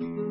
Mm-hmm.